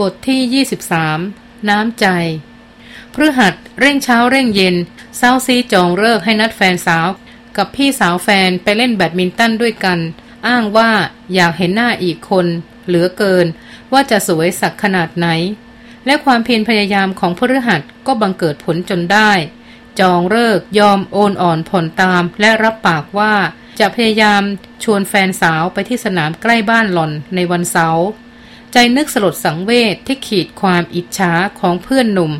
บทที่ 23 น้ำใจพฤหัสเร่งเช้าเร่งเย็นเศร้าซีจองเลิกให้นัดแฟนสาว กับพี่สาวแฟนไปเล่นแบดมินตันด้วยกัน อ้างว่าอยากเห็นหน้าอีกคน เหลือเกิน ว่าจะสวยสักขนาดไหน และความเพียรพยายามของพฤหัสก็บังเกิดผลจนได้ จองเลิกยอมโอนอ่อนผ่อนตามและรับปากว่าจะพยายามชวนแฟนสาวไปที่สนามใกล้บ้านหล่อนในวันเสาร์ ใจนึกสลดสังเวชที่ขีดความอิจฉาของเพื่อนหนุ่ม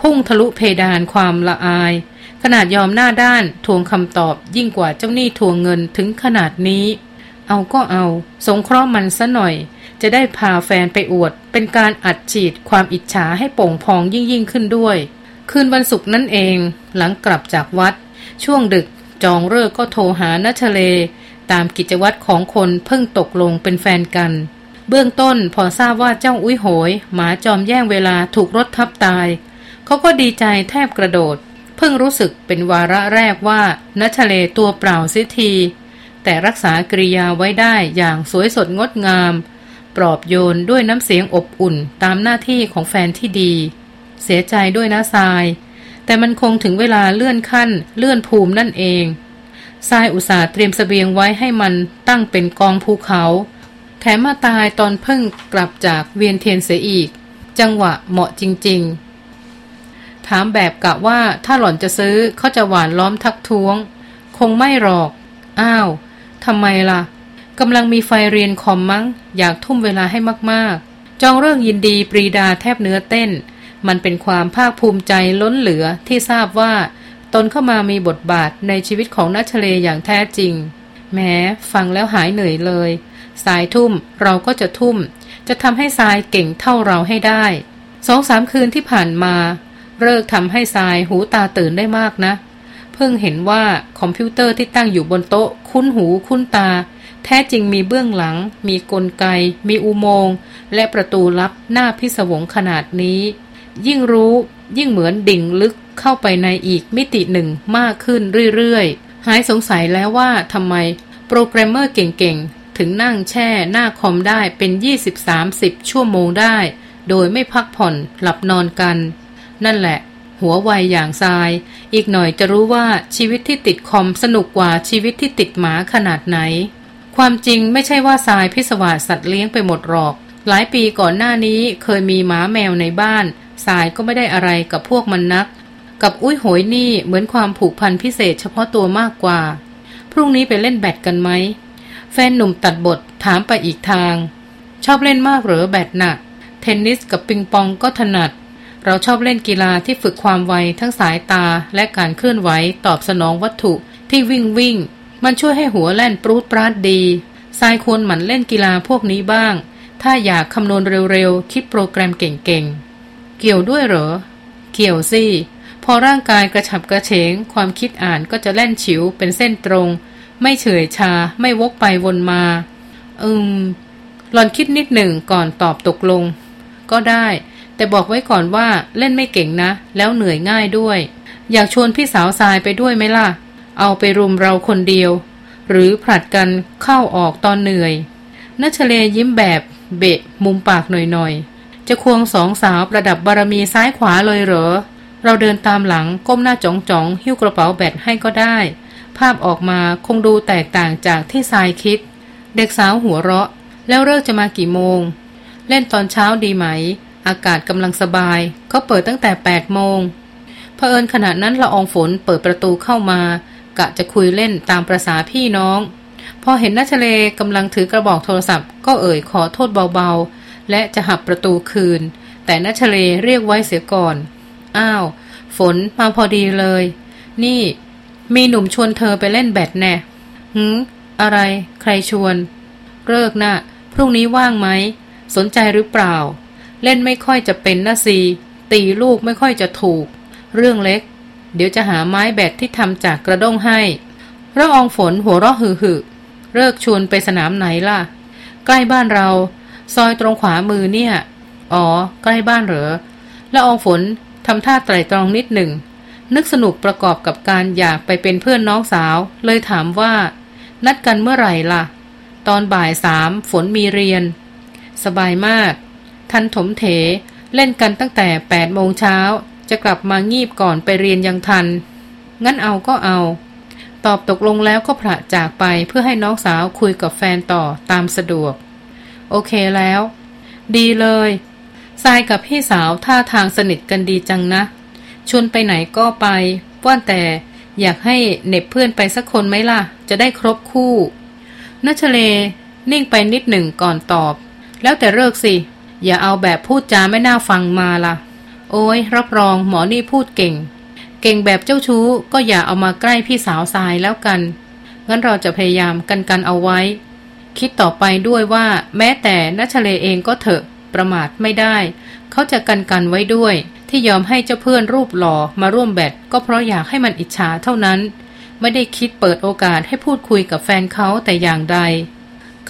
พุ่งทะลุเพดานความละอาย ขนาดยอมหน้าด้านทวงคำตอบยิ่งกว่าเจ้าหนี้ทวงเงินถึงขนาดนี้ เอาก็เอา สงเคราะห์มันซะหน่อย จะได้พาแฟนไปอวด เป็นการอัดฉีดความอิจฉาให้โป่งพองยิ่งยิ่งขึ้นด้วย คืนวันศุกร์นั่นเอง หลังกลับจากวัด ช่วงดึกจองเลิกก็โทรหานัชเล ตามกิจวัตรของคนเพิ่งตกลงเป็นแฟนกัน เบื้องต้นพอทราบว่าเจ้าอุ้ยโหย หมาจอมแย่งเวลาถูกรถทับตาย เขาก็ดีใจแทบกระโดด เพิ่งรู้สึกเป็นวาระแรกว่านัชเลตัวเปล่าสิที แต่รักษากริยาไว้ได้อย่างสวยสดงดงาม ปลอบโยนด้วยน้ำเสียงอบอุ่นตามหน้าที่ของแฟนที่ดี เสียใจด้วยนะทราย แต่มันคงถึงเวลาเลื่อนขั้น เลื่อนภูมินั่นเองทรายอุตส่าห์เตรียมสเสบียงไว้ให้มันตั้งเป็นกองภูเขา แถมมาตายตอนเพิ่งกลับจากเวียนเทียนเสียอีก จังหวะเหมาะจริง ๆ ถามแบบกะว่าถ้าหล่อนจะซื้อเขาจะหวานล้อมทักท้วง คงไม่หรอก อ้าวทำไมล่ะกำลังมีไฟเรียนคอมมั้ง อยากทุ่มเวลาให้มากๆ จองเรื่องยินดีปรีดาแทบเนื้อเต้น มันเป็นความภาคภูมิใจล้นเหลือที่ทราบว่า ตนเข้ามามีบทบาทในชีวิตของนัชเลอย่างแท้จริง แม้ฟังแล้วหายเหนื่อยเลย สายทุ่มเราก็จะทุ่ม จะทำให้ทรายเก่งเท่าเราให้ได้สองสามคืนที่ผ่านมาเลิกทำให้ทรายหูตาตื่นได้มากนะ เพิ่งเห็นว่าคอมพิวเตอร์ที่ตั้งอยู่บนโต๊ะ คุ้นหูคุ้นตา แท้จริงมีเบื้องหลัง มีกลไก มีอุโมงค์และประตูลับหน้าพิศวงขนาดนี้ ยิ่งรู้ยิ่งเหมือนดิ่งลึกเข้าไปในอีกมิติหนึ่งมากขึ้นเรื่อยๆ หายสงสัยแล้วว่าทำไมโปรแกรมเมอร์เก่ง ถึงนั่งแช่หน้าคอมได้เป็น20-30 ชั่วโมงได้ โดยไม่พักผ่อนหลับนอนกัน นั่นแหละ หัววัยอย่างทราย อีกหน่อยจะรู้ว่าชีวิตที่ติดคอมสนุกกว่าชีวิตที่ติดหมาขนาดไหน ความจริงไม่ใช่ว่าทรายพิศวาสสัตว์เลี้ยงไปหมดหรอก หลายปีก่อนหน้านี้เคยมีหมาแมวในบ้านทรายก็ไม่ได้อะไรกับพวกมันนัก กับอุ้ยโหยนี่เหมือนความผูกพันพิเศษเฉพาะตัวมากกว่า พรุ่งนี้ไปเล่นแบดกันไหม แฟนหนุ่มตัดบทถามไปอีกทาง ชอบเล่นมากหรือแบดหนัก เทนนิสกับปิงปองก็ถนัด เราชอบเล่นกีฬาที่ฝึกความไวทั้งสายตาและการเคลื่อนไหวตอบสนองวัตถุที่วิ่งวิ่ง มันช่วยให้หัวแล่นปรูดปราดดีทรายควรหมั่นเล่นกีฬาพวกนี้บ้าง ถ้าอยากคำนวณเร็วๆ คิดโปรแกรมเก่งๆ เกี่ยวด้วยเหรอ เกี่ยวสิ พอร่างกายกระฉับกระเฉง ความคิดอ่านก็จะแล่นฉิวเป็นเส้นตรง ไม่เฉยชาไม่วกไปวนมา อืม หลอนคิดนิดหนึ่งก่อนตอบตกลง ก็ได้ แต่บอกไว้ก่อนว่าเล่นไม่เก่งนะ แล้วเหนื่อยง่ายด้วย อยากชวนพี่สาวทรายไปด้วยไหมล่ะ เอาไปรุมเราคนเดียว หรือผลัดกันเข้าออกตอนเหนื่อยนัชเลยิ้มแบบเบะมุมปากหน่อยๆ จะควงสองสาวประดับบารมีซ้ายขวาเลยเหรอ เราเดินตามหลังก้มหน้าจ้องจ้องหิ้วกระเป๋าแบตให้ก็ได้ ภาพออกมาคงดูแตกต่างจากที่ทรายคิด เด็กสาวหัวเราะ แล้วเลิกจะมากี่โมง เล่นตอนเช้าดีไหม อากาศกำลังสบายเขาเปิดตั้งแต่ 8 โมงเผอิญขณะนั้นละอองฝนเปิดประตูเข้ามากะจะคุยเล่นตามประษาพี่น้อง พอเห็นนัชเลกำลังถือกระบอกโทรศัพท์ ก็เอ่ยขอโทษเบาๆ และจะหับประตูคืน แต่นัชเลเรียกไว้เสียก่อน อ้าว ฝนมาพอดีเลย นี่ มีหนุ่มชวนเธอไปเล่นแบดแน่หืมอะไร ใครชวน เลิกนะ่ะ พรุ่งนี้ว่างไหม สนใจหรือเปล่า เล่นไม่ค่อยจะเป็นนะซีตีลูกไม่ค่อยจะถูก เรื่องเล็ก เดี๋ยวจะหาไม้แบดที่ทำจากกระด้งให้ระอองฝนหัวเราะหึหึเลิกชวนไปสนามไหนล่ะ ใกล้บ้านเรา ซอยตรงขวามือเนี่ย อ๋อ ใกล้บ้านเหรอละอองฝนทำท่าไตรตรองนิดหนึ่ง นึกสนุกประกอบกับการอยากไปเป็นเพื่อนน้องสาว เลยถามว่า นัดกันเมื่อไหร่ล่ะ ตอนบ่ายสามฝนมีเรียน สบายมาก ทันถมเถ เล่นกันตั้งแต่แปดโมงเช้า จะกลับมางีบก่อนไปเรียนยังทัน งั้นเอาก็เอา ตอบตกลงแล้วก็พระจากไปเพื่อให้น้องสาวคุยกับแฟนต่อตามสะดวก โอเคแล้ว ดีเลยทรายกับพี่สาวท่าทางสนิทกันดีจังนะ ชวนไปไหนก็ไป ว่าแต่อยากให้เน็บเพื่อนไปสักคนไหมล่ะ จะได้ครบคู่นัชเลนิ่งไปนิดหนึ่งก่อนตอบ แล้วแต่เลิกสิ อย่าเอาแบบพูดจาไม่น่าฟังมาล่ะ โอ้ยรับรองหมอนี่พูดเก่ง เก่งแบบเจ้าชู้ก็อย่าเอามาใกล้พี่สาวทรายแล้วกัน งั้นเราจะพยายามกันกันเอาไว้ คิดต่อไปด้วยว่า แม้แต่นัชเลเองก็เถอะประมาทไม่ได้ เขาจะกันกันไว้ด้วย ที่ยอมให้เจ้าเพื่อนรูปหล่อมาร่วมแบตก็เพราะอยากให้มันอิจฉาเท่านั้น ไม่ได้คิดเปิดโอกาสให้พูดคุยกับแฟนเขาแต่อย่างใด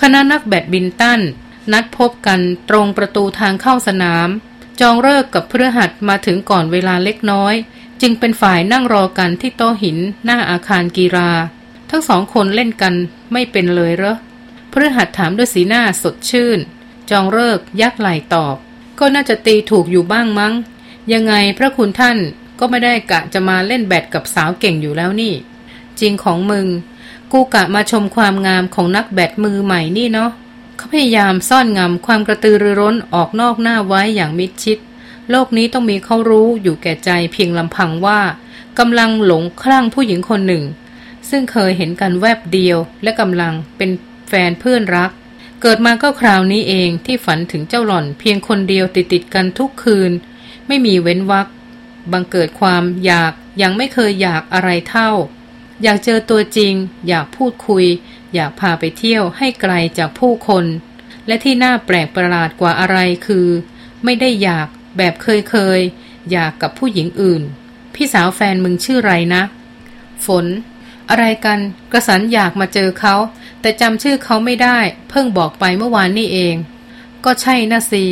คณะนักแบดบินตันนัดพบกันตรงประตูทางเข้าสนาม จองเลิกกับเพื่อหัดมาถึงก่อนเวลาเล็กน้อย จึงเป็นฝ่ายนั่งรอกันที่โต๊ะหินหน้าอาคารกีฬาทั้งสองคนเล่นกันไม่เป็นเลยเหรอเพื่อหัดถามด้วยสีหน้าสดชื่น จองเลิกยักไหลตอบ ก็น่าจะตีถูกอยู่บ้างมั้ง ยังไงพระคุณท่านก็ไม่ได้กะจะมาเล่นแบดกับสาวเก่งอยู่แล้วนี่ จริงของมึง กูกะมาชมความงามของนักแบดมือใหม่นี่เนาะเขาพยายามซ่อนงำความกระตือรือร้นออกนอกหน้าไว้อย่างมิดชิด โลกนี้ต้องมีเขารู้อยู่แก่ใจเพียงลำพังว่ากำลังหลงคลั่งผู้หญิงคนหนึ่ง ซึ่งเคยเห็นกันแวบเดียวและกำลังเป็นแฟนเพื่อนรัก เกิดมาก็คราวนี้เองที่ฝันถึงเจ้าหล่อนเพียงคนเดียวติดติดกันทุกคืน ไม่มีเว้นวักบังเกิดความอยากยังไม่เคยอยากอะไรเท่า อยากเจอตัวจริง อยากพูดคุย อยากพาไปเที่ยวให้ไกลจากผู้คน และที่น่าแปลกประหลาดกว่าอะไรคือ ไม่ได้อยากแบบเคยเคยอยากกับผู้หญิงอื่น พี่สาวแฟนมึงชื่อไรนะ ฝน อะไรกันกระสันอยากมาเจอเขา แต่จำชื่อเขาไม่ได้ เพิ่งบอกไปเมื่อวานนี่เอง ก็ใช่นะสิ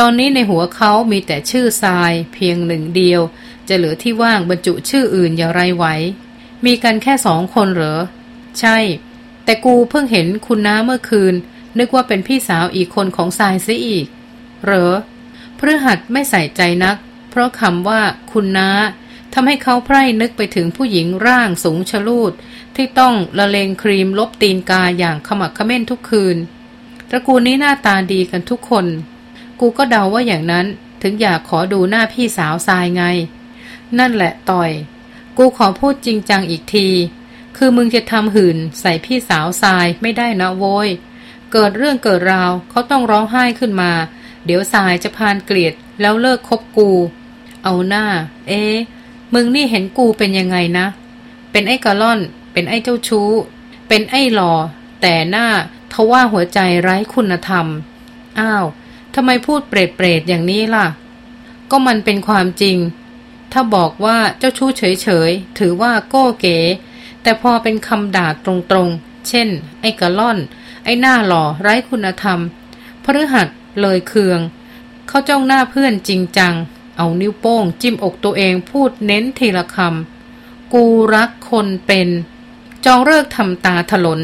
ตอนนี้ในหัวเขามีแต่ชื่อทรายเพียงหนึ่งเดียว จะเหลือที่ว่างบรรจุชื่ออื่นอย่างไรไหว มีกันแค่สองคนเหรอ ใช่ แต่กูเพิ่งเห็นคุณน้าเมื่อคืน นึกว่าเป็นพี่สาวอีกคนของทรายซะอีก เหรอพฤหัสไม่ใส่ใจนัก เพราะคำว่าคุณน้าทำให้เขาไพร่นึกไปถึงผู้หญิงร่างสูงชลูด ที่ต้องละเลงครีมลบตีนกาอย่างขมักขม้นทุกคืน ตระกูลนี้หน้าตาดีกันทุกคน กูก็เดาว่าอย่างนั้น ถึงอยากขอดูหน้าพี่สาวทรายไง นั่นแหละต่อย กูขอพูดจริงจังอีกที คือมึงจะทำหื่นใส่พี่สาวทรายไม่ได้นะโว้ย เกิดเรื่องเกิดราวเขาต้องร้องไห้ขึ้นมา เดี๋ยวทรายจะพานเกลียดแล้วเลิกคบกู เอาหน้า เอ๊มึงนี่เห็นกูเป็นยังไงนะ เป็นไอ้กะล่อน เป็นไอ้เจ้าชู้ เป็นไอ้หลอ แต่หน้าทว่าหัวใจไร้คุณธรรม อ้าว ทำไมพูดเปรตเปรตอย่างนี้ล่ะ ก็มันเป็นความจริง ถ้าบอกว่าเจ้าชู้เฉยๆถือว่าโก้เก๋ แต่พอเป็นคำด่าตรงๆ เช่น ไอ้กระล่อน ไอ้หน้าหล่อไร้คุณธรรม พฤหัสเลยเคือง เขาจ้องหน้าเพื่อนจริงจัง เอานิ้วโป้ง จิ้มอกตัวเองพูดเน้นทีละคำ กูรักคนเป็น จองเลิกทำตาถลน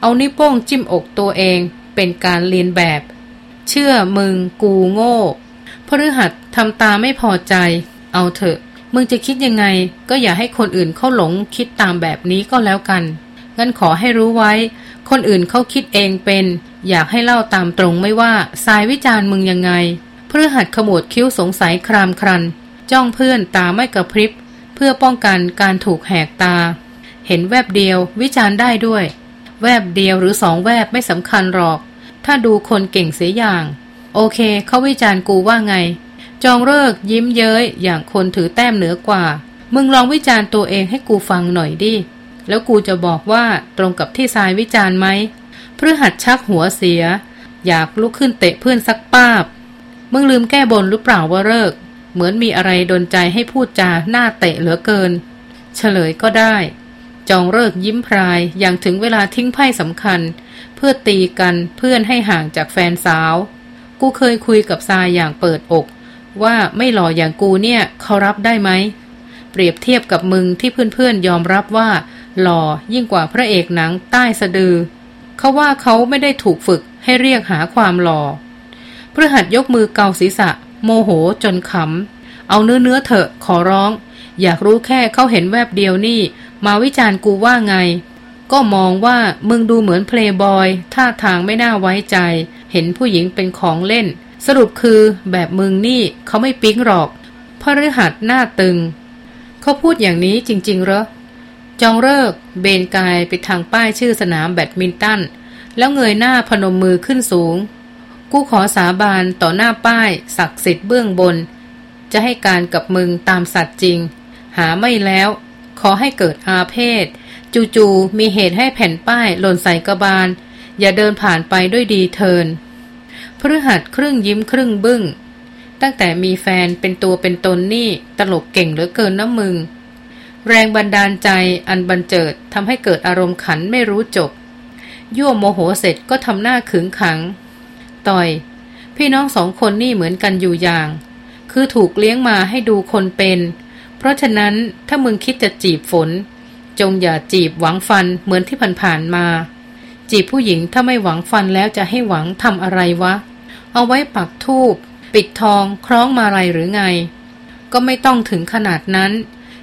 เอานิ้วโป้งจิ้มอกตัวเอง เป็นการเรียนแบบ เชื่อมึงกูโง่พฤหัสทำตาไม่พอใจ เอาเถอะ มึงจะคิดยังไง ก็อย่าให้คนอื่นเขาหลงคิดตามแบบนี้ก็แล้วกัน งั้นขอให้รู้ไว้ คนอื่นเขาคิดเองเป็น อยากให้เล่าตามตรงไม่ว่าสายวิจารณ์มึงยังไงเพื่อหัดขมวดคิ้วสงสัยครามครัน จ้องเพื่อนตาไม่กระพริบ เพื่อป้องกันการถูกแหกตา เห็นแวบเดียววิจารณ์ได้ด้วย แวบเดียวหรือสองแวบไม่สำคัญหรอก ถ้าดูคนเก่งเสียอย่าง โอเค เขาวิจารณ์กูว่าไง จองเลิกยิ้มเย้ยอย่างคนถือแต้มเหนือกว่า มึงลองวิจารณ์ตัวเองให้กูฟังหน่อยดิ แล้วกูจะบอกว่าตรงกับที่ทรายวิจารณ์ไหมเพื่อหัดชักหัวเสีย อยากลุกขึ้นเตะเพื่อนสักป้าบ มึงลืมแก้บนหรือเปล่าว่าเลิก เหมือนมีอะไรดนใจให้พูดจาหน้าเตะเหลือเกิน เฉลยก็ได้ จองเลิกยิ้มพรายอย่างถึงเวลาทิ้งไพ่สำคัญ เพื่อตีกันเพื่อนให้ห่างจากแฟนสาว กูเคยคุยกับทรายอย่างเปิดอก ว่าไม่หล่ออย่างกูเนี่ยเขารับได้ไหม เปรียบเทียบกับมึงที่เพื่อนๆยอมรับว่า หล่อยิ่งกว่าพระเอกหนังใต้สะดือ เขาว่าเขาไม่ได้ถูกฝึกให้เรียกหาความหล่อพฤหัสยกมือเกาศีรษะ โมโหจนขำ เอาเนื้อเนื้อเถอะขอร้อง อยากรู้แค่เขาเห็นแวบเดียวนี่ มาวิจารณ์กูว่าไง ก็มองว่ามึงดูเหมือนเพลย์บอยท่าทางไม่น่าไว้ใจ เห็นผู้หญิงเป็นของเล่น สรุปคือแบบมึงนี่เขาไม่ปิ๊งหรอกพฤหัสหน้าตึง เขาพูดอย่างนี้จริง ๆเหรอ จองฤกษ์ เบนกายไปทางป้ายชื่อสนามแบดมินตัน แล้วเงยหน้าพนมมือขึ้นสูง กูขอสาบานต่อหน้าป้ายศักดิ์สิทธิ์เบื้องบน จะให้การกับมึงตามสัตว์จริง หาไม่แล้ว ขอให้เกิดอาเพศ จู่ๆมีเหตุให้แผ่นป้ายหล่นใส่กระบาล อย่าเดินผ่านไปด้วยดีเทินพฤหัสครึ่งยิ้มครึ่งบึง้ง ตั้งแต่มีแฟนเป็นตัวเป็นตนนี่ตลกเก่งเหลือเกินนะมึง แรงบันดาลใจอันบันเจิดทำให้เกิดอารมณ์ขันไม่รู้จบ ยั่วโมโหเสร็จก็ทำหน้าขึงขัง ต่อย พี่น้องสองคนนี่เหมือนกันอยู่อย่าง คือถูกเลี้ยงมาให้ดูคนเป็น เพราะฉะนั้นถ้ามึงคิดจะจีบฝน จงอย่าจีบหวังฟันเหมือนที่ผ่านๆมา จีบผู้หญิงถ้าไม่หวังฟันแล้วจะให้หวังทำอะไรวะ เอาไว้ปักทูบปิดทองคล้องมาลัยหรือไง ก็ไม่ต้องถึงขนาดนั้น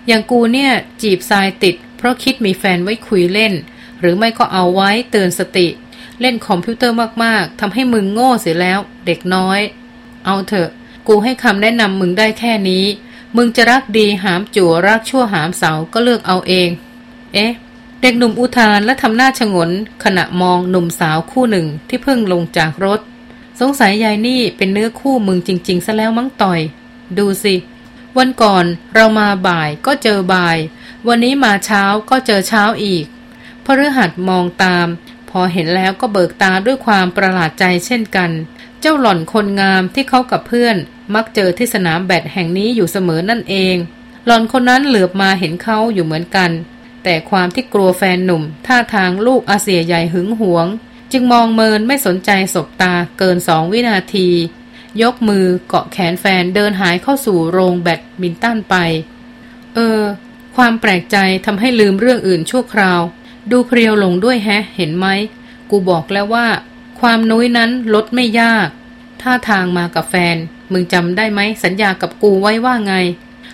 อย่างกูเนี่ยจีบทรายติด เพราะคิดมีแฟนไว้คุยเล่น หรือไม่ก็เอาไว้เตือนสติ เล่นคอมพิวเตอร์มากๆทำให้มึงโง่เสียแล้ว เด็กน้อย เอาเถอะ กูให้คำแนะนำมึงได้แค่นี้ มึงจะรักดีหามจั่วรักชั่วหามเสาก็เลือกเอาเอง เอ๊ะ เด็กหนุ่มอุทานและทำหน้าชงน ขณะมองหนุ่มสาวคู่หนึ่งที่เพิ่งลงจากรถ สงสัยยายนี่เป็นเนื้อคู่มึงจริง ๆ ซะแล้วมั้งต่อย ดูสิ วันก่อนเรามาบ่ายก็เจอบ่าย วันนี้มาเช้าก็เจอเช้าอีกพฤหัสมองตาม พอเห็นแล้วก็เบิกตาด้วยความประหลาดใจเช่นกัน เจ้าหล่อนคนงามที่เขากับเพื่อน มักเจอที่สนามแบดแห่งนี้อยู่เสมอนั่นเองหล่อนคนนั้นเหลือบมาเห็นเขาอยู่เหมือนกัน แต่ความที่กลัวแฟนหนุ่ม ท่าทางลูกอาเสียใหญ่หึงหวง จึงมองเมินไม่สนใจสบตาเกินสองวินาที ยกมือเกาะแขนแฟนเดินหายเข้าสู่โรงแบดมินตันไป เออ ความแปลกใจทำให้ลืมเรื่องอื่นชั่วคราว ดูเพรียวลงด้วยแฮะ เห็นไหม กูบอกแล้วว่า ความนุ้ยนั้นลดไม่ยากท่าทางมากับแฟน มึงจำได้ไหมสัญญากับกูไว้ว่าไง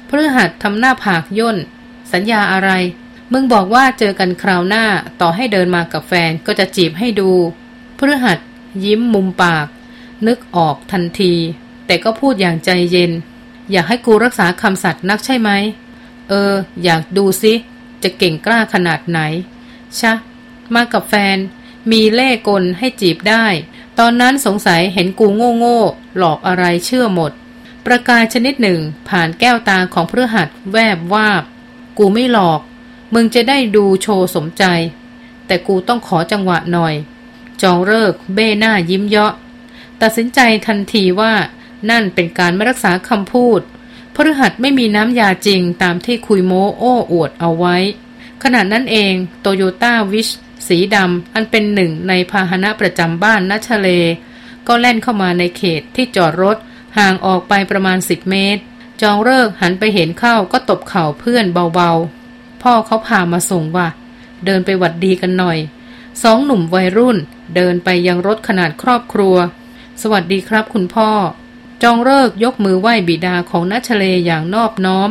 เพื่อหัดทำหน้าผากย่น สัญญาอะไร มึงบอกว่าเจอกันคราวหน้าต่อให้เดินมากับแฟนก็จะจีบให้ดูพฤหัส ยิ้มมุมปาก นึกออกทันที แต่ก็พูดอย่างใจเย็น อยากให้กูรักษาคำสัตว์นักใช่ไหม เออ อยากดูซิ จะเก่งกล้าขนาดไหน ชะ มากับแฟน มีเล่กลให้จีบได้ ตอนนั้นสงสัยเห็นกูโง่โง่หลอกอะไรเชื่อหมด ประกายชนิดหนึ่งผ่านแก้วตาของเพื่อหัดแวบวาบ กูไม่หลอก มึงจะได้ดูโชว์สมใจ แต่กูต้องขอจังหวะหน่อย จองเลิกเบ้หน้ายิ้มเยาะ ตัดสินใจทันทีว่านั่นเป็นการไม่รักษาคำพูดพฤหัสไม่มีน้ำยาจริงตามที่คุยโมโอ้อวดเอาไว้ ขณะนั้นเองโตโยต้าวิชสีดำอันเป็นหนึ่งในพาหนะประจำบ้านนัชเล ก็แล่นเข้ามาในเขตที่จอดรถ ห่างออกไปประมาณสิบเมตร จองเลิกหันไปเห็นเข้าก็ตบเข่าเพื่อนเบา พ่อเขาพามาส่งว่าเดินไปหวัดดีกันหน่อย สองหนุ่มวัยรุ่น เดินไปยังรถขนาดครอบครัว สวัสดีครับคุณพ่อ จองเลิกยกมือไหว้บิดาของนัชเลอย่างนอบน้อม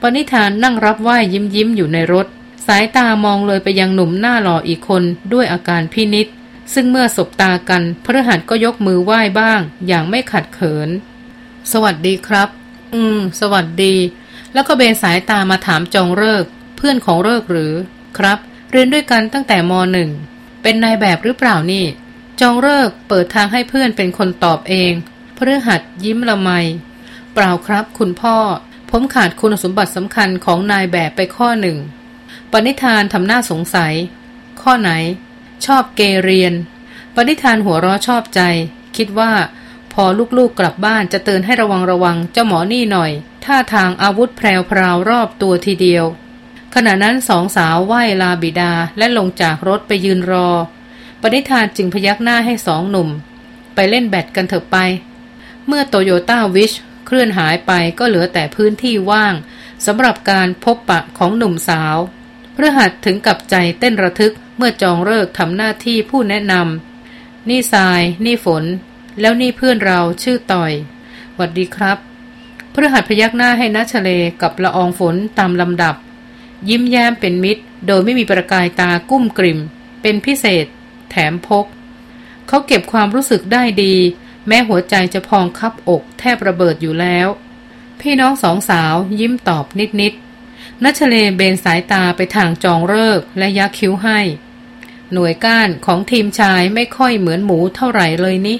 ปณิธานนั่งรับไหว้ยิ้มยิ้มอยู่ในรถ สายตามองเลยไปยังหนุ่มหน้าหล่ออีกคนด้วยอาการพินิษซึ่งเมื่อสบตากันพระหัสก็ยกมือไหว้บ้าง อย่างไม่ขัดเขิน สวัสดีครับ อืม สวัสดี แล้วก็เบนสายตามาถามจองเลิก พื่อนของเลิกหรือ ครับ เรียนด้วยกันตั้งแต่มหนึ่งเป็นนายแบบหรือเปล่านี่ จองเลิกเปิดทางให้เพื่อนเป็นคนตอบเองเพื่อหัดยิ้มละไม เปล่าครับ คุณพ่อ ผมขาดคุณสมบัติสำคัญของนายแบบไปข้อหนึ่งปณิธานทำหน้าสงสัย ข้อไหน ชอบเกเรียนปณิธานหัวเราะชอบใจ คิดว่า พอลูกๆกลับบ้านจะเตือนให้ระวังระวังเจ้าหมอนี่หน่อยท่าทางอาวุธแพรวพราวรอบตัวทีเดียว ขณะนั้นสองสาวไหว้ลาบิดาและลงจากรถไปยืนรอ ปณิธานจึงพยักหน้าให้สองหนุ่ม ไปเล่นแบดกันเถอะไป เมื่อโตโยต้าวิชเคลื่อนหายไปก็เหลือแต่พื้นที่ว่างสำหรับการพบปะของหนุ่มสาวเพื่อหัดถึงกับใจเต้นระทึกเมื่อจองเลิกทำหน้าที่ผู้แนะนำนี่ทราย นี่ฝน แล้วนี่เพื่อนเราชื่อต่อยหวัดดีครับพฤหัสพยักหน้าให้นัชเลกับละอองฝนตามลำดับ ยิ้มแย้มเป็นมิตร โดยไม่มีประกายตากุ้มกริม เป็นพิเศษ แถมพก เขาเก็บความรู้สึกได้ดี แม้หัวใจจะพองคับอก แทบระเบิดอยู่แล้ว พี่น้องสองสาวยิ้มตอบนิดๆนัชเลเบนสายตาไปทางจองเลิกและยักคิ้วให้ หน่วยก้านของทีมชายไม่ค่อยเหมือนหมูเท่าไหร่เลยนี่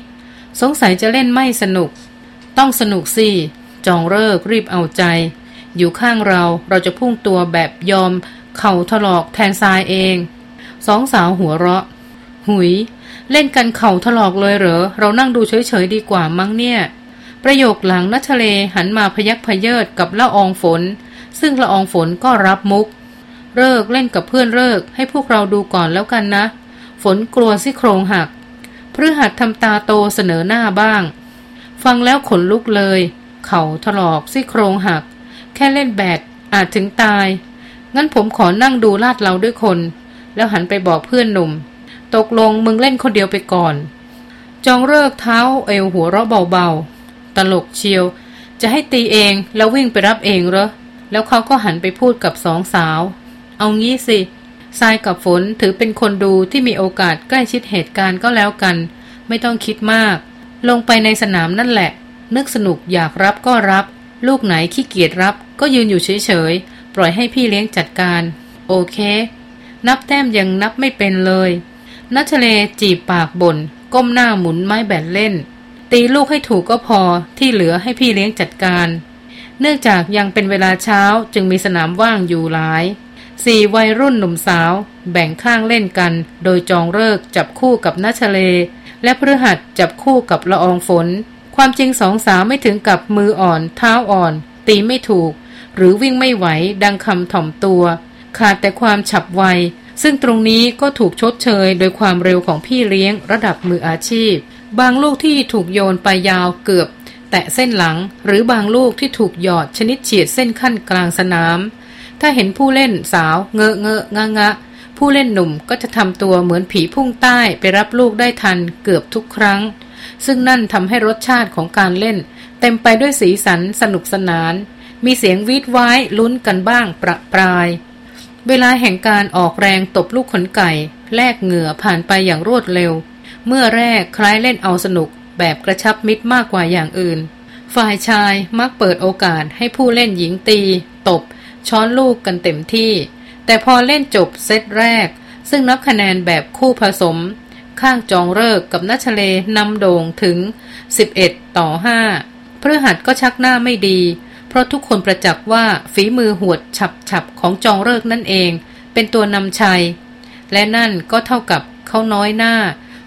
สงสัยจะเล่นไม่สนุก ต้องสนุกสิจองเลิกรีบเอาใจ อยู่ข้างเราเราจะพุ่งตัวแบบยอม เข่าถลอกแทนทรายเอง สองสาวหัวเราะ หุย เล่นกันเข่าถลอกเลยเหรอ เรานั่งดูเฉยๆดีกว่ามั้งเนี่ย ประโยคหลังนัชเลหันมาพยักพเยิดกับละอองฝน ซึ่งละอองฝนก็รับมุก เลิกเล่นกับเพื่อนเลิกให้พวกเราดูก่อนแล้วกันนะ ฝนกลัวซี่โครงหักพฤหัสทำตาโตเสนอหน้าบ้าง ฟังแล้วขนลุกเลย เข่าถลอกซี่โครงหัก แค่เล่นแบดอาจถึงตาย งั้นผมขอนั่งดูลาดเราด้วยคน แล้วหันไปบอกเพื่อนหนุ่ม ตกลงมึงเล่นคนเดียวไปก่อน จองเลิกเท้าเอวหัวเราะเบาๆ ตลกเชียว จะให้ตีเองแล้ววิ่งไปรับเองเหรอ แล้วเขาก็หันไปพูดกับสองสาว เอางี้สิทรายกับฝนถือเป็นคนดูที่มีโอกาสใกล้ชิดเหตุการณ์ก็แล้วกัน ไม่ต้องคิดมาก ลงไปในสนามนั่นแหละ นึกสนุกอยากรับก็รับ ลูกไหนขี้เกียจรับ ก็ยืนอยู่เฉยๆ ปล่อยให้พี่เลี้ยงจัดการ โอเค นับแต้มยังนับไม่เป็นเลยนัชเลจีบปากบน่น ก้มหน้าหมุนไม้แบตเล่น ตีลูกให้ถูกก็พอที่เหลือให้พี่เลี้ยงจัดการ เนื่องจากยังเป็นเวลาเช้าจึงมีสนามว่างอยู่หลายสี่วัยรุ่นหนุ่มสาว แบ่งข้างเล่นกัน โดยจองเลิกจับคู่กับนัชเล และพฤหัสจับคู่กับละอองฝน ความจริงสองสาวไม่ถึงกับมืออ่อน เท้าอ่อน ตีไม่ถูก หรือวิ่งไม่ไหวดังคำถ่อมตัว ขาดแต่ความฉับไว ซึ่งตรงนี้ก็ถูกชดเชยโดยความเร็วของพี่เลี้ยงระดับมืออาชีพ บางลูกที่ถูกโยนไปยาวเกือบ แตะเส้นหลัง หรือบางลูกที่ถูกหยอดชนิดเฉียดเส้นขั้นกลางสนาม ถ้าเห็นผู้เล่นสาวเงอะเงอะงะงะผู้เล่นหนุ่มก็จะทำตัวเหมือนผีพุ่งใต้ไปรับลูกได้ทันเกือบทุกครั้ง ซึ่งนั่นทำให้รสชาติของการเล่น เต็มไปด้วยสีสันสนุกสนาน มีเสียงวีดว้ายลุ้นกันบ้างประปราย เวลาแห่งการออกแรงตบลูกขนไก่ แลกเหงื่อผ่านไปอย่างรวดเร็ว เมื่อแรกคล้ายเล่นเอาสนุกแบบกระชับมิตรมากกว่าอย่างอื่น ฝ่ายชายมักเปิดโอกาสให้ผู้เล่นหญิงตี ตบ ช้อนลูกกันเต็มที่ แต่พอเล่นจบเซตแรก ซึ่งนับคะแนนแบบคู่ผสม ข้างจองเลิกกับนัชเลนำโด่งถึง 11 ต่อ 5 เพื่อหัดก็ชักหน้าไม่ดี เพราะทุกคนประจักษ์ว่าฝีมือหวดฉับฉับของจองเลิกนั่นเอง เป็นตัวนำชัย และนั่นก็เท่ากับเขาน้อยหน้า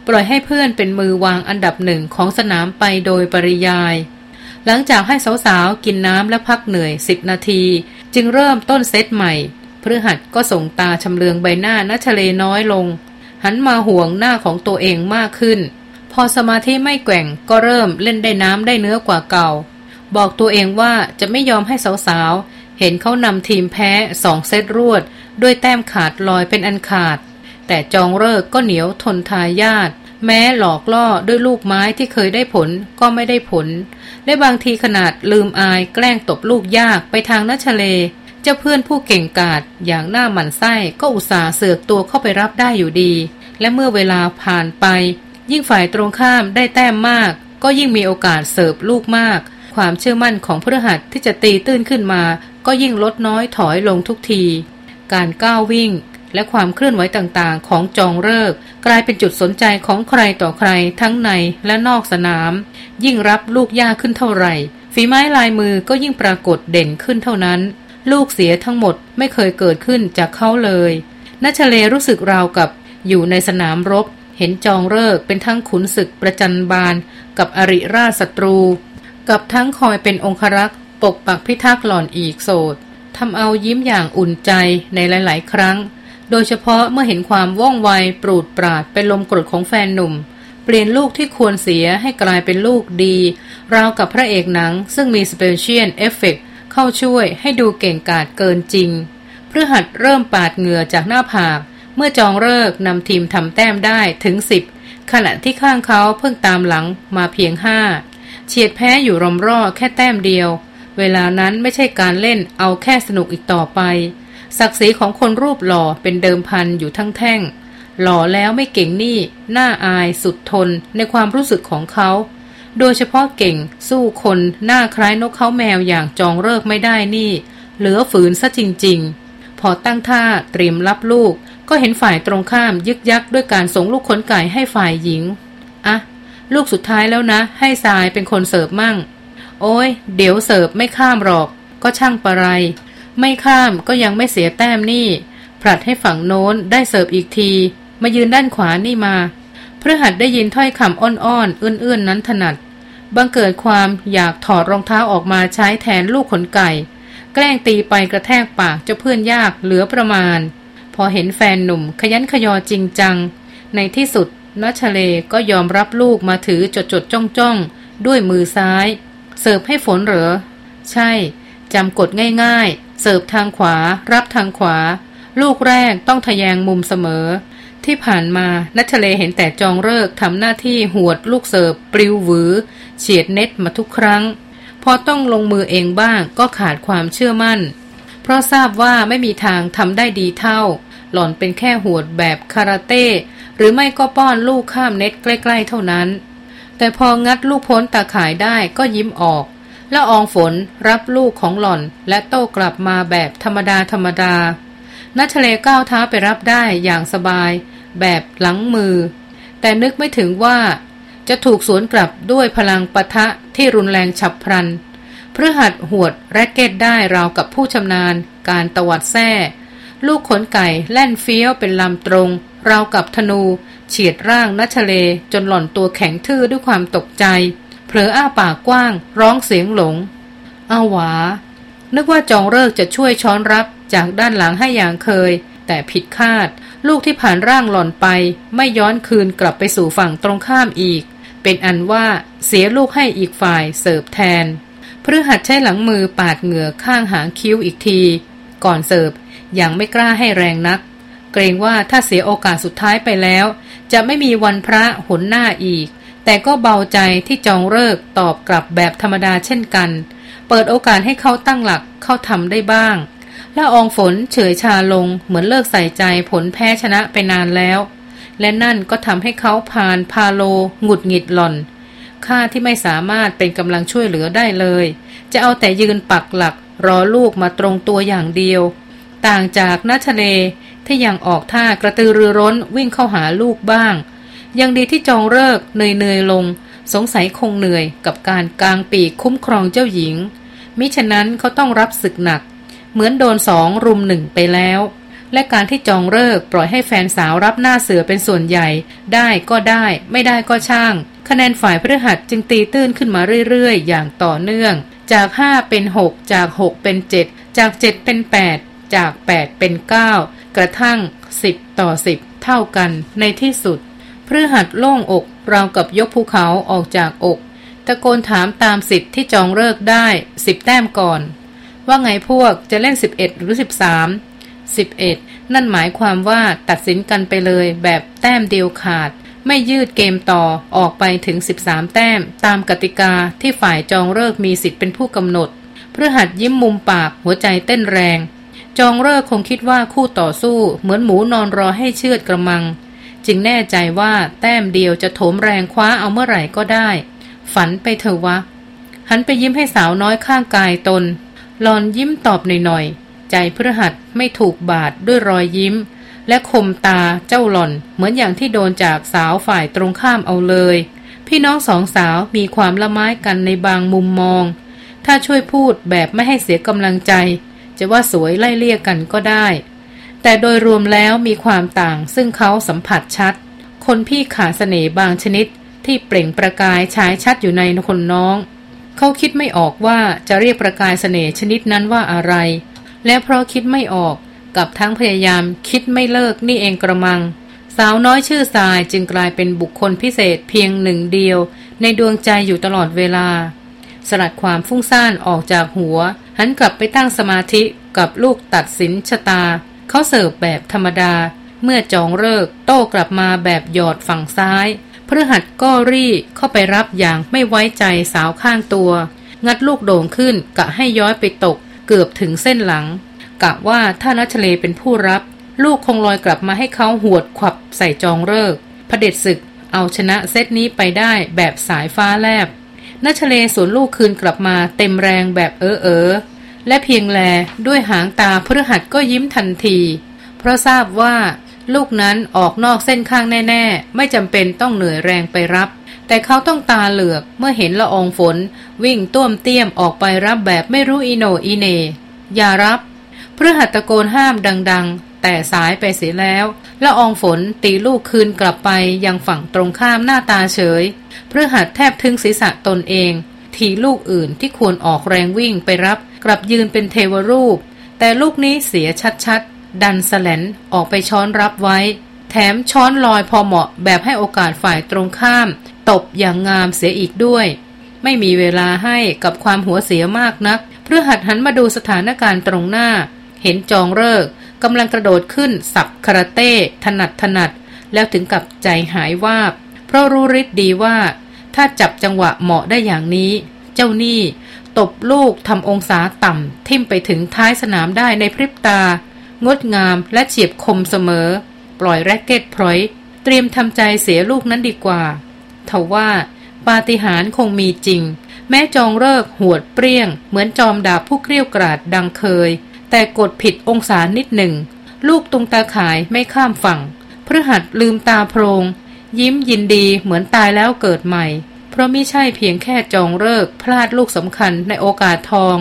ปล่อยให้เพื่อนเป็นมือวางอันดับหนึ่งของสนามไปโดยปริยาย หลังจากให้สาวๆ กินน้ำและพักเหนื่อยสิบนาที จึงเริ่มต้นเซตใหม่พฤหัสก็ส่งตาชำเลืองใบหน้านัชเลน้อยลง หันมาห่วงหน้าของตัวเองมากขึ้น พอสมาธิไม่แกว่งก็เริ่มเล่นได้น้ำได้เนื้อกว่าเก่า บอกตัวเองว่าจะไม่ยอมให้สาวๆ เห็นเขานำทีมแพ้สองเซตรวด ด้วยแต้มขาดลอยเป็นอันขาด แต่จองเลิกก็เหนียวทนทายาทแม้หลอกล่อด้วยลูกไม้ที่เคยได้ผลก็ไม่ได้ผล และบางทีขนาดลืมอายแกล้งตบลูกยากไปทางนัชเล เจ้าเพื่อนผู้เก่งกาจอย่างหน้าหมันไส้ก็อุตส่าห์เสือกตัวเข้าไปรับได้อยู่ดี และเมื่อเวลาผ่านไป ยิ่งฝ่ายตรงข้ามได้แต้มมาก ก็ยิ่งมีโอกาสเสิร์ฟลูกมาก ความเชื่อมั่นของพฤหัสที่จะตีตื้นขึ้นมา ก็ยิ่งลดน้อยถอยลงทุกที การก้าววิ่ง และความเคลื่อนไหวต่างๆ ของจองเลิกกลายเป็นจุดสนใจของใครต่อใครทั้งในและนอกสนาม ยิ่งรับลูกยากขึ้นเท่าไหร่ฝีไม้ลายมือก็ยิ่งปรากฏเด่นขึ้นเท่านั้น ลูกเสียทั้งหมดไม่เคยเกิดขึ้นจากเขาเลยนัชเลรู้สึกราวกับอยู่ในสนามรบ เห็นจองเลิกเป็นทั้งขุนศึกประจันบาลกับอริราชศัตรู กับทั้งคอยเป็นองครักษ์ปกปักพิทักษ์หล่อนอีกโสดทำเอายิ้มอย่างอุ่นใจในหลาย ๆ ครั้ง โดยเฉพาะเมื่อเห็นความว่องไวปรูดปราดเป็นลมกรดของแฟนหนุ่ม เปลี่ยนลูกที่ควรเสียให้กลายเป็นลูกดี ราวกับพระเอกหนังซึ่งมี special effect เข้าช่วยให้ดูเก่งกาจเกินจริงเพื่อหัดเริ่มปาดเหงื่อจากหน้าผาก เมื่อจองฤกษ์นำทีมทำแต้มได้ถึงสิบขณะที่ข้างเขาเพิ่งตามหลังมาเพียงห้า เฉียดแพ้อยู่รอมร่อแค่แต้มเดียว เวลานั้นไม่ใช่การเล่นเอาแค่สนุกอีกต่อไป ศักดิ์ศรีของคนรูปหล่อเป็นเดิมพันอยู่ทั้งแท่ง หล่อแล้วไม่เก่งนี่น่าอายสุดทนในความรู้สึกของเขา โดยเฉพาะเก่ง สู้คนหน้าคล้ายนกเขาแมวอย่างจองเลิกไม่ได้นี่ เหลือฝืนซะจริง ๆ พอตั้งท่าเตรียมรับลูกก็เห็นฝ่ายตรงข้ามยึกยักด้วยการส่งลูกขนไก่ให้ฝ่ายหญิง อะ ลูกสุดท้ายแล้วนะ ให้ทรายเป็นคนเสิร์ฟมั่ง โอ้ย เดี๋ยวเสิร์ฟไม่ข้ามหรอก ก็ช่างประไร ไม่ข้ามก็ยังไม่เสียแต้มนี่ ผลัดให้ฝั่งโน้นได้เสิร์ฟอีกที มายืนด้านขวานี่มาพฤหัสได้ยินถ้อยคำอ้อนๆเอื้อนๆนั้นถนัด บังเกิดความอยากถอดรองเท้าออกมาใช้แทนลูกขนไก่ แกล้งตีไปกระแทกปากเจ้าเพื่อนยากเหลือประมาณ พอเห็นแฟนหนุ่มขยันขยอจริงจัง ในที่สุด นัชเลก็ยอมรับลูกมาถือจดจดจ้องจ้องด้วยมือซ้าย เสิร์ฟให้ฝนเหรอ ใช่จำกดง่ายๆ เสิร์ฟทางขวา รับทางขวา ลูกแรกต้องทะแยงมุมเสมอ ที่ผ่านมานัชเลเห็นแต่จองเลิกทำหน้าที่หวดลูกเสิร์ฟปลิวหวือ เฉียดเน็ตมาทุกครั้ง พอต้องลงมือเองบ้างก็ขาดความเชื่อมั่น เพราะทราบว่าไม่มีทางทำได้ดีเท่า หล่อนเป็นแค่หวดแบบคาราเต้ หรือไม่ก็ป้อนลูกข้ามเน็ตใกล้ ๆ เท่านั้น แต่พองัดลูกพ้นตาข่ายได้ก็ยิ้มออก แล้วอองฝนรับลูกของหล่อน และโต้กลับมาแบบธรรมดาธรรมดานัชเลก้าวเท้าไปรับได้อย่างสบาย แบบหลังมือ แต่นึกไม่ถึงว่า จะถูกสวนกลับด้วยพลังปะทะที่รุนแรงฉับพลันเพื่อหัดหวดแร็กเก็ตได้ราวกับผู้ชำนาญ การตวัดแท้ลูกขนไก่แล่นเฟี้ยวเป็นลำตรง ราวกับธนูเฉียดร่างนัชเลจนหล่อนตัวแข็งทื่อด้วยความตกใจ เผลออ้าปากกว้าง ร้องเสียงหลงอาหวา นึกว่าจองเลิกจะช่วยช้อนรับจากด้านหลังให้อย่างเคย แต่ผิดคาด ลูกที่ผ่านร่างหล่อนไป ไม่ย้อนคืนกลับไปสู่ฝั่งตรงข้ามอีก เป็นอันว่าเสียลูกให้อีกฝ่ายเสิร์ฟแทนพฤหัสใช้หลังมือปาดเหงื่อข้างหางคิ้วอีกที ก่อนเสิร์ฟอย่างไม่กล้าให้แรงนัก เกรงว่าถ้าเสียโอกาสสุดท้ายไปแล้ว จะไม่มีวันพระหนหน้าอีก แต่ก็เบาใจที่จองเลิกตอบกลับแบบธรรมดาเช่นกัน เปิดโอกาสให้เขาตั้งหลักเข้าทำได้บ้างละอองฝนเฉยชาลงเหมือนเลิกใส่ใจผลแพ้ชนะไปนานแล้ว และนั่นก็ทำให้เขาผ่านพาโลหงุดหงิดหล่อนข้าที่ไม่สามารถเป็นกำลังช่วยเหลือได้เลย จะเอาแต่ยืนปักหลักรอลูกมาตรงตัวอย่างเดียว ต่างจากนัชเล ที่ยังออกท่ากระตือรือร้นวิ่งเข้าหาลูกบ้าง ยังดีที่จองเลิกเนยเนยลง สงสัยคงเหนื่อยกับการกลางปีกคุ้มครองเจ้าหญิง มิฉะนั้นเขาต้องรับศึกหนัก เหมือนโดนสองรุมหนึ่งไปแล้ว และการที่จองเลิกปล่อยให้แฟนสาวรับหน้าเสือเป็นส่วนใหญ่ ได้ก็ได้ ไม่ได้ก็ช่าง คะแนนฝ่ายพฤหัสจึงตีตื้นขึ้นมาเรื่อยๆ อย่างต่อเนื่อง จาก 5 เป็น 6 จาก 6 เป็น 7 จาก 7 เป็น 8 จาก 8 เป็น 9 กระทั่งสิบต่อสิบเท่ากันในที่สุดพฤหัสโล่งอกราวกับยกภูเขาออกจากอก ตะโกนถามตามสิทธิ์ที่จองเลิกได้สิบแต้มก่อน ว่าไงพวกจะเล่นสิบเอ็ดหรือสิบสามสิบเอ็ดนั่นหมายความว่าตัดสินกันไปเลยแบบแต้มเดียวขาด ไม่ยืดเกมต่อออกไปถึง 13 แต้ม ตามกติกาที่ฝ่ายจองเลิกมีสิทธิ์เป็นผู้กำหนดเพื่อหัดยิ้มมุมปากหัวใจเต้นแรง จองเลิกคงคิดว่าคู่ต่อสู้เหมือนหมูนอนรอให้เชือดกระมัง จึงแน่ใจว่าแต้มเดียวจะโถมแรงคว้าเอาเมื่อไหร่ก็ได้ ฝันไปเถอะวะ หันไปยิ้มให้สาวน้อยข้างกายตนหลอนยิ้มตอบหน่อยๆ ใจพฤหัสไม่ถูกบาดด้วยรอยยิ้ม และคมตาเจ้าหล่อน เหมือนอย่างที่โดนจากสาวฝ่ายตรงข้ามเอาเลย พี่น้องสองสาวมีความละไม้กันในบางมุมมอง ถ้าช่วยพูดแบบไม่ให้เสียกำลังใจ จะว่าสวยไล่เลี่ยกันก็ได้ แต่โดยรวมแล้วมีความต่างซึ่งเขาสัมผัสชัด คนพี่ขาเสน่ห์บางชนิดที่เปล่งประกายฉายชัดอยู่ในคนน้อง เขาคิดไม่ออกว่าจะเรียกประกายเสน่ห์ชนิดนั้นว่าอะไร และเพราะคิดไม่ออกกับทั้งพยายามคิดไม่เลิกนี่เองกระมัง สาวน้อยชื่อทรายจึงกลายเป็นบุคคลพิเศษเพียงหนึ่งเดียว ในดวงใจอยู่ตลอดเวลา สลัดความฟุ้งซ่านออกจากหัว หันกลับไปตั้งสมาธิกับลูกตัดสินชะตา เขาเสิร์ฟแบบธรรมดา เมื่อจองเลิกโต้กลับมาแบบหยอดฝั่งซ้ายพพฤหัสก็รีเข้าไปรับอย่างไม่ไว้ใจสาวข้างตัว งัดลูกโด่งขึ้นกะให้ย้อยไปตก เกือบถึงเส้นหลัง กะว่าถ้านัชเลเป็นผู้รับ ลูกคงลอยกลับมาให้เขาหวดขวับใส่จองเลิกพระเด็จศึกเอาชนะเซตนี้ไปได้แบบสายฟ้าแลบนัชเลสวนลูกคืนกลับมาเต็มแรงแบบเออเออ และเพียงแลด้วยหางตาพฤหัสก็ยิ้มทันที เพราะทราบว่าลูกนั้นออกนอกเส้นข้างแน่ ๆ ไม่จำเป็นต้องเหนื่อยแรงไปรับ แต่เขาต้องตาเหลือกเมื่อเห็นละอองฝน วิ่งต้วมเตี้ยมออกไปรับแบบไม่รู้อีโนอีเน อย่ารับพฤหัสตะโกนห้ามดัง ๆ แต่สายไปเสียแล้วละอองฝนตีลูกคืนกลับไปยังฝั่งตรงข้ามหน้าตาเฉยพฤหัสแทบถึงศีรษะตนเอง ทีลูกอื่นที่ควรออกแรงวิ่งไปรับกลับยืนเป็นเทวรูป แต่ลูกนี้เสียชัดๆ ดันสแลนออกไปช้อนรับไว้ แถมช้อนลอยพอเหมาะแบบให้โอกาสฝ่ายตรงข้าม ตบอย่างงามเสียอีกด้วย ไม่มีเวลาให้กับความหัวเสียมากนัก เพื่อหัดหันมาดูสถานการณ์ตรงหน้า เห็นจองเลิกกำลังกระโดดขึ้นสับคาราเต้ถนัดถนัด แล้วถึงกับใจหายวาบ เพราะรู้ริดดีว่า ถ้าจับจังหวะเหมาะได้อย่างนี้ เจ้านี่ตบลูกทำองศาต่ำทิ่มไปถึงท้ายสนามได้ในพริบตา งดงามและเฉียบคมเสมอ ปล่อยแร็กเก็ตพลอย เตรียมทำใจเสียลูกนั้นดีกว่าทว่าปาฏิหาริย์คงมีจริง แม้จองเลิกหวดเปรี้ยง เหมือนจอมดาบผู้เกลี้ยกราดดังเคย แต่กดผิดองศานิดหนึ่ง ลูกตรงตาขายไม่ข้ามฝั่งพฤหัสลืมตาโพรงยิ้มยินดีเหมือนตายแล้วเกิดใหม่ ราะไม่ใช่เพียงแค่จองเลิกพลาดลูกสำคัญในโอกาสทอง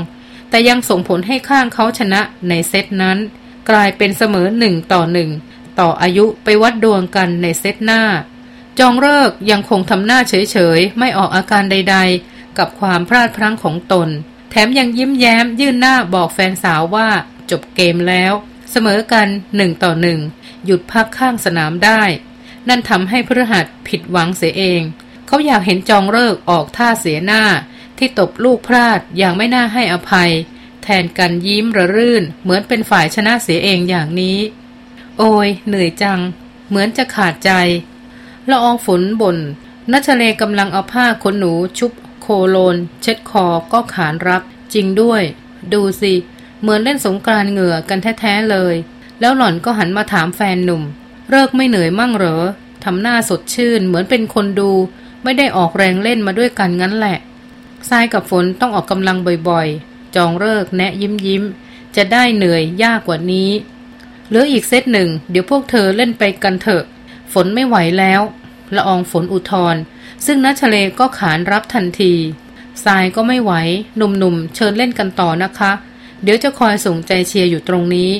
แต่ยังส่งผลให้ข้างเขาชนะในเซตนั้น กลายเป็นเสมอหนึ่งต่อหนึ่งต่ออายุไปวัดดวงกันในเซตหน้า จองเลิกยังคงทำหน้าเฉยๆ ไม่ออกอาการใดๆ กับความพลาดพลั้งของตน แถมยังยิ้มแย้มยื่นหน้าบอกแฟนสาวว่าจบเกมแล้ว เสมอกันหนึ่งต่อหนึ่งหยุดพักข้างสนามได้ นั่นทำให้พฤหัสผิดหวังเสียเอง เขาอยากเห็นจองเลิกออกท่าเสียหน้า ที่ตบลูกพลาดอย่างไม่น่าให้อภัย แทนกันยิ้มระรื่น เหมือนเป็นฝ่ายชนะเสียเองอย่างนี้ โอ้ยเหนื่อยจัง เหมือนจะขาดใจละอองฝนบนนัชเลกำลังเอาผ้าขนหนูชุบโคโลน เช็ดคอก็ขานรับ จริงด้วย ดูสิ เหมือนเล่นสงกรานเหงื่อกันแท้ๆเลย แล้วหล่อนก็หันมาถามแฟนหนุ่มเลิกไม่เหนื่อยมั่งเหรอทำหน้าสดชื่นเหมือนเป็นคนดู ไม่ได้ออกแรงเล่นมาด้วยกันงั้นแหละทรายกับฝนต้องออกกำลังบ่อยๆ จองเลิกแนะยิ้มยิ้ม จะได้เหนื่อยยากกว่านี้เหลืออีกเซตหนึ่ง เดี๋ยวพวกเธอเล่นไปกันเถอะ ฝนไม่ไหวแล้วละอองฝนอุทธรซึ่งนัชเลก็ขานรับทันทีทรายก็ไม่ไหว หนุ่มๆ เชิญเล่นกันต่อนะคะ เดี๋ยวจะคอยส่งใจเชียร์อยู่ตรงนี้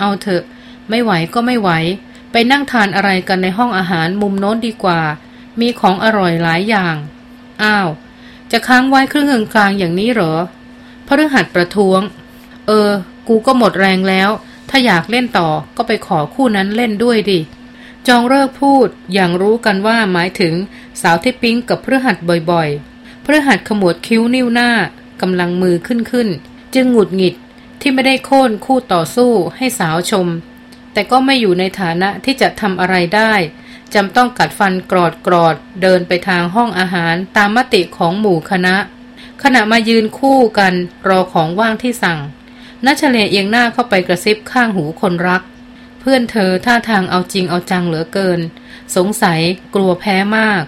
เอาเถอะ ไม่ไหวก็ไม่ไหว ไปนั่งทานอะไรกันในห้องอาหารมุมโน้นดีกว่า มีของอร่อยหลายอย่าง อ้าว จะค้างไว้ครึ่งกลางอย่างนี้เหรอพระฤหัสประท้วง เออ กูก็หมดแรงแล้ว ถ้าอยากเล่นต่อก็ไปขอคู่นั้นเล่นด้วยดิ จองเลิกพูดอย่างรู้กันว่าหมายถึงสาวที่ปิ๊งกับพฤหัสบ่อยๆพฤหัสขมวดคิ้วนิ้วหน้ากำลังมือขึ้นขึ้น จึงหงุดหงิดที่ไม่ได้โค่นคู่ต่อสู้ให้สาวชม แต่ก็ไม่อยู่ในฐานะที่จะทำอะไรได้ จำต้องกัดฟันกรอดกรอดเดินไปทางห้องอาหารตามมติของหมู่คณะ ขณะมายืนคู่กันรอของว่างที่สั่งนัชเลเอียงหน้าเข้าไปกระซิบข้างหูคนรัก เพื่อนเธอท่าทางเอาจริงเอาจังเหลือเกิน สงสัยกลัวแพ้มาก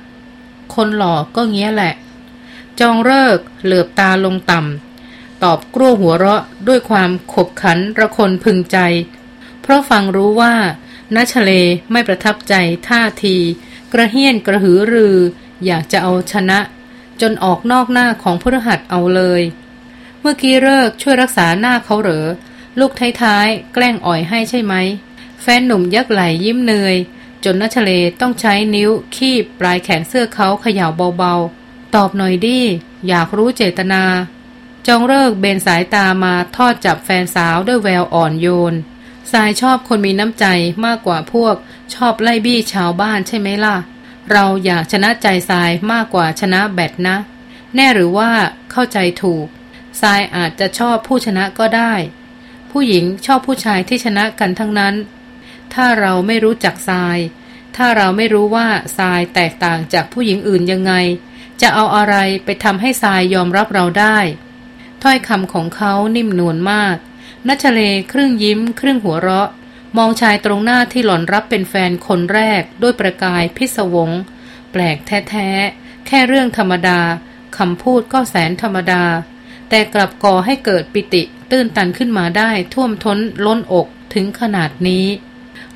คนหล่อก็เงี้ยแหละ จองเลิกเหลือบตาลงต่ำตอบกลัวหัวเราะด้วยความขบขันระคนพึงใจ เพราะฟังรู้ว่า นัชเลไม่ประทับใจท่าที กระเฮี้ยนกระหือรือ อยากจะเอาชนะ จนออกนอกหน้าของพฤหัสเอาเลย เมื่อกี้เลิกช่วยรักษาหน้าเขาเหรอ ลูกท้ายๆ แกล้งอ่อยให้ใช่ไหม แฟนหนุ่มยักไหลยิ้มเนย จนนัชเลต้องใช้นิ้วคีบปลายแขนเสื้อเขาเขย่าเบาๆ ตอบหน่อยดิ อยากรู้เจตนา จองเลิกเบนสายตามาทอดจับแฟนสาวด้วยแววอ่อนโยน ทรายชอบคนมีน้ำใจมากกว่าพวก ชอบไล่บี้ชาวบ้านใช่ไหมล่ะ เราอยากชนะใจทรายมากกว่าชนะแบตนะ แน่หรือว่าเข้าใจถูกทรายอาจจะชอบผู้ชนะก็ได้ ผู้หญิงชอบผู้ชายที่ชนะกันทั้งนั้น ถ้าเราไม่รู้จักทราย ถ้าเราไม่รู้ว่าทรายแตกต่างจากผู้หญิงอื่นยังไง จะเอาอะไรไปทำให้ทรายยอมรับเราได้ ถ้อยคำของเขานิ่มนวลมาก นัชเลครึ่งยิ้ม ครึ่งหัวเราะ มองชายตรงหน้าที่หล่อนรับเป็นแฟนคนแรก ด้วยประกายพิศวง แปลกแท้ๆ แค่เรื่องธรรมดาคำพูดก็แสนธรรมดา แต่กลับก่อให้เกิดปิติ ตื้นตันขึ้นมาได้ท่วมท้นล้นอกถึงขนาดนี้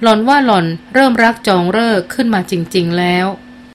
หล่อนว่าหล่อนเริ่มรักจองเลิกขึ้นมาจริง ๆ แล้ว